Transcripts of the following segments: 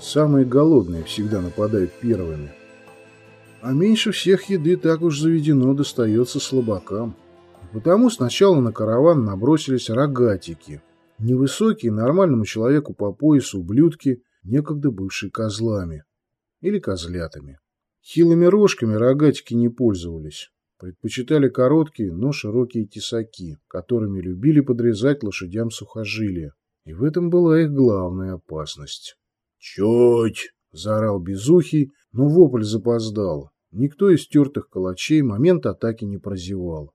Самые голодные всегда нападают первыми. А меньше всех еды так уж заведено достается слабакам. Потому сначала на караван набросились рогатики. Невысокие, нормальному человеку по поясу ублюдки, некогда бывшие козлами. Или козлятами. Хилыми рожками рогатики не пользовались. Предпочитали короткие, но широкие тесаки, которыми любили подрезать лошадям сухожилия. И в этом была их главная опасность. «Чуть!» — заорал Безухий, но вопль запоздал. Никто из тертых калачей момент атаки не прозевал.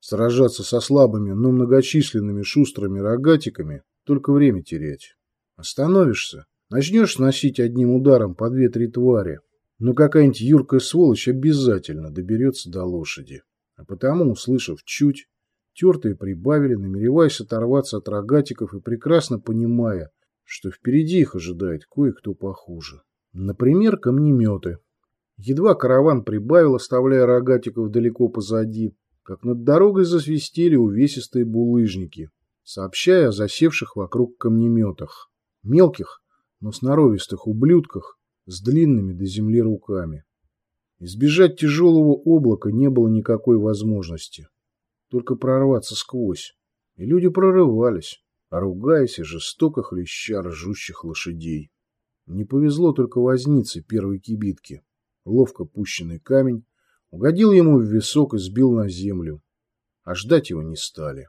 Сражаться со слабыми, но многочисленными шустрыми рогатиками — только время терять. Остановишься, начнешь сносить одним ударом по две-три твари, но какая-нибудь юркая сволочь обязательно доберется до лошади. А потому, услышав чуть, тертые прибавили, намереваясь оторваться от рогатиков и прекрасно понимая, что впереди их ожидает кое-кто похуже. Например, камнеметы. Едва караван прибавил, оставляя рогатиков далеко позади, как над дорогой засвистели увесистые булыжники, сообщая о засевших вокруг камнеметах. Мелких, но сноровистых ублюдках с длинными до земли руками. Избежать тяжелого облака не было никакой возможности. Только прорваться сквозь. И люди прорывались ругаясь и жестоко хлеща ржущих лошадей. Не повезло только вознице первой кибитки. Ловко пущенный камень угодил ему в висок и сбил на землю. А ждать его не стали.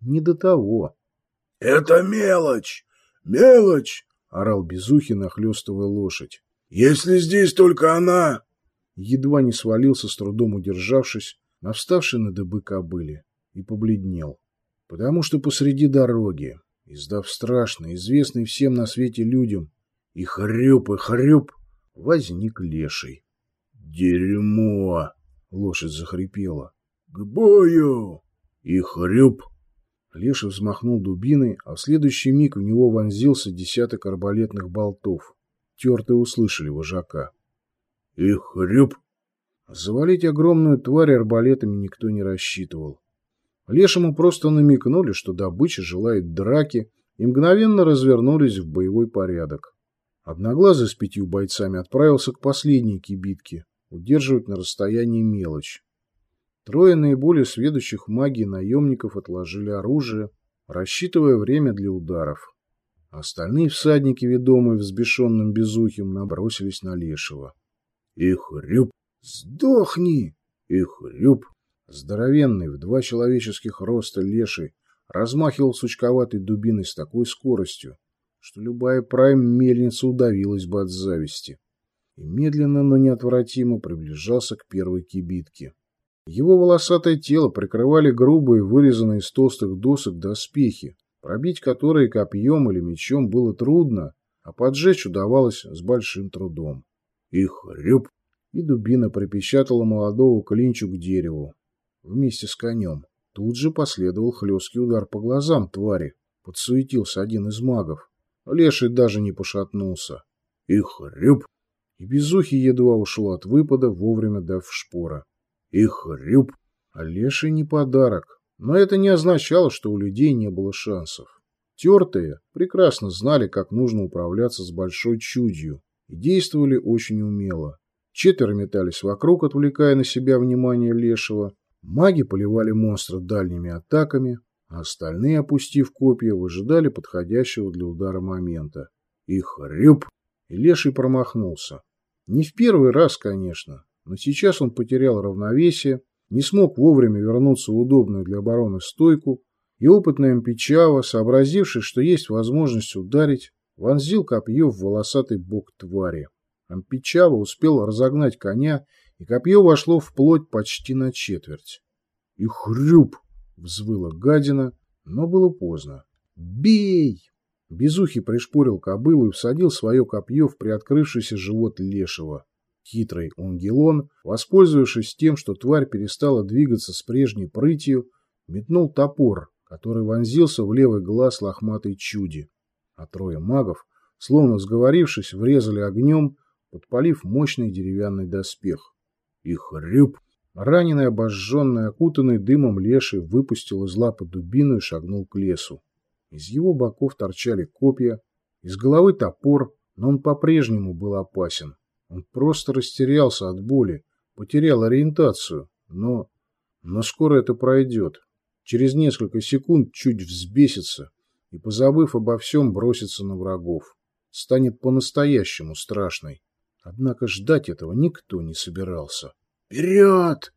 Не до того. — Это мелочь! Мелочь! — орал Безухин, нахлестывая лошадь. — Если здесь только она... Едва не свалился, с трудом удержавшись, на вставшей на дыбы кобыле, и побледнел потому что посреди дороги, издав страшно, известный всем на свете людям, и хрюп, и хрюп, возник леший. «Дерьмо!» — лошадь захрипела. «К бою!» И хрюп. Леша взмахнул дубиной, а в следующий миг в него вонзился десяток арбалетных болтов. Тертые услышали вожака. И хрюп. Завалить огромную тварь арбалетами никто не рассчитывал. Лешему просто намекнули, что добыча желает драки, и мгновенно развернулись в боевой порядок. Одноглазый с пятью бойцами отправился к последней кибитке, удерживать на расстоянии мелочь. Трое наиболее сведущих магии наемников отложили оружие, рассчитывая время для ударов. Остальные всадники, ведомые взбешенным безухим, набросились на Лешего. «Их рюб! Сдохни! Их рюб!» Здоровенный, в два человеческих роста леший, размахивал сучковатой дубиной с такой скоростью, что любая прайм-мельница удавилась бы от зависти. И медленно, но неотвратимо приближался к первой кибитке. Его волосатое тело прикрывали грубые, вырезанные из толстых досок доспехи, пробить которые копьем или мечом было трудно, а поджечь удавалось с большим трудом. Их рюб! И дубина припечатала молодого клинчу к дереву вместе с конем. Тут же последовал хлесткий удар по глазам твари. Подсуетился один из магов. Леший даже не пошатнулся. И хрюп! И Безухий едва ушел от выпада, вовремя дав шпора. И хрюп! А Леший не подарок. Но это не означало, что у людей не было шансов. Тертые прекрасно знали, как нужно управляться с большой чудью, и действовали очень умело. Четверо метались вокруг, отвлекая на себя внимание Лешего, Маги поливали монстра дальними атаками, а остальные, опустив копья, выжидали подходящего для удара момента. Их рюб! И леший промахнулся. Не в первый раз, конечно, но сейчас он потерял равновесие, не смог вовремя вернуться в удобную для обороны стойку, и опытный Ампичава, сообразивший, что есть возможность ударить, вонзил копье в волосатый бок твари. Ампичава успел разогнать коня и копье вошло в плоть почти на четверть. И хрюп! Взвыла гадина, но было поздно. «Бей!» Безухий пришпорил кобылу и всадил свое копье в приоткрывшийся живот лешего. Хитрый унгелон, воспользовавшись тем, что тварь перестала двигаться с прежней прытью, метнул топор, который вонзился в левый глаз лохматой чуди. А трое магов, словно сговорившись, врезали огнем, подпалив мощный деревянный доспех. И хрюп! Раненый, обожженный, окутанный дымом леший выпустил из лапы дубину и шагнул к лесу. Из его боков торчали копья, из головы топор, Но он по-прежнему был опасен. Он просто растерялся от боли, потерял ориентацию, но... Но скоро это пройдет. Через несколько секунд чуть взбесится и, позабыв обо всем, бросится на врагов. Станет по-настоящему страшной. Однако ждать этого никто не собирался. «Вперед!»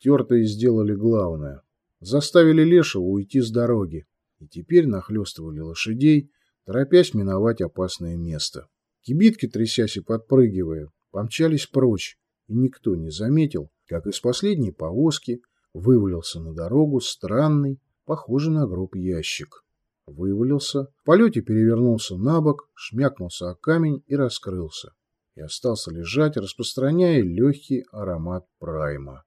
Тертые сделали главное. Заставили Лешего уйти с дороги. И теперь нахлестывали лошадей, торопясь миновать опасное место. Кибитки, трясясь и подпрыгивая, помчались прочь, и никто не заметил, как из последней повозки вывалился на дорогу странный, похожий на гроб ящик. Вывалился, в полете перевернулся на бок, шмякнулся о камень и раскрылся. И остался лежать, распространяя легкий аромат прайма.